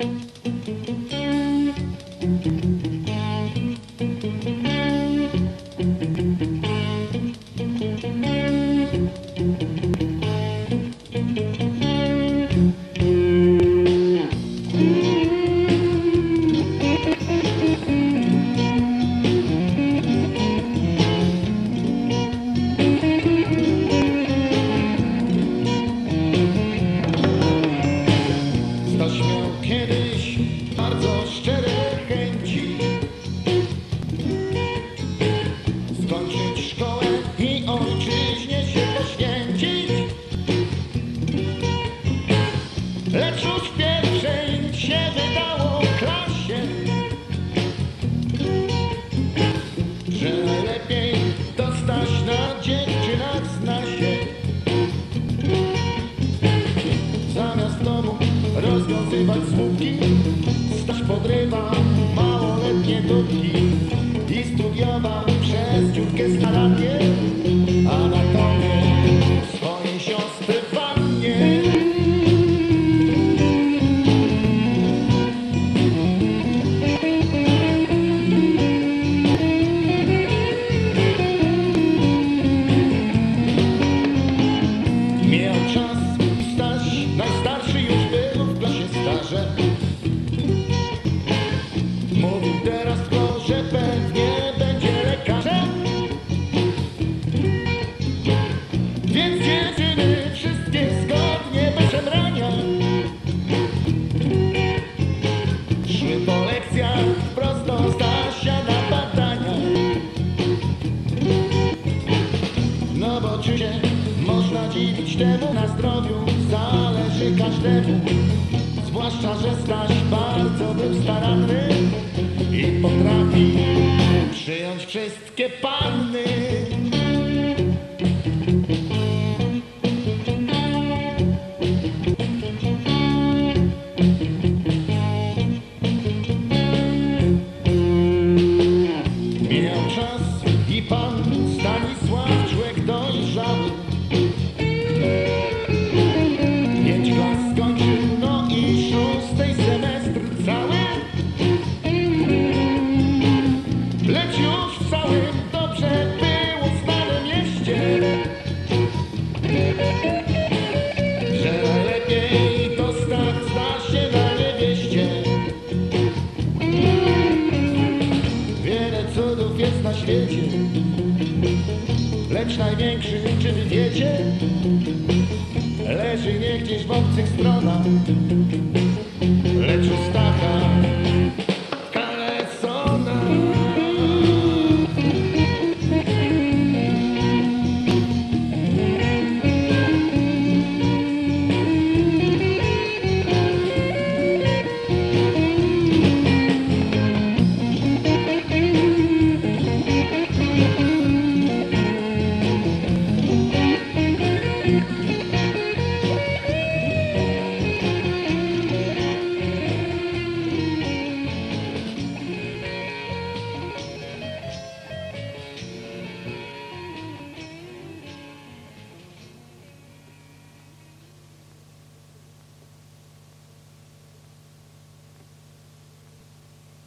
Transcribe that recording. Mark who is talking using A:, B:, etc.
A: Staś rozwiązywać smutki Staś podrywa małoletnie dudki I studiował przez dziurkę starannie Więc dziewczyny wszystkie zgodnie bez szemrania Szły po lekcjach prosto Stasia na badania. No bo czy się można dziwić temu na zdrowiu? Zależy każdemu. Zwłaszcza, że Staś bardzo był staranny I potrafi przyjąć wszystkie panny Lecz największy niczym wiecie Leży niegdzieś w obcych stronach Lecz ustach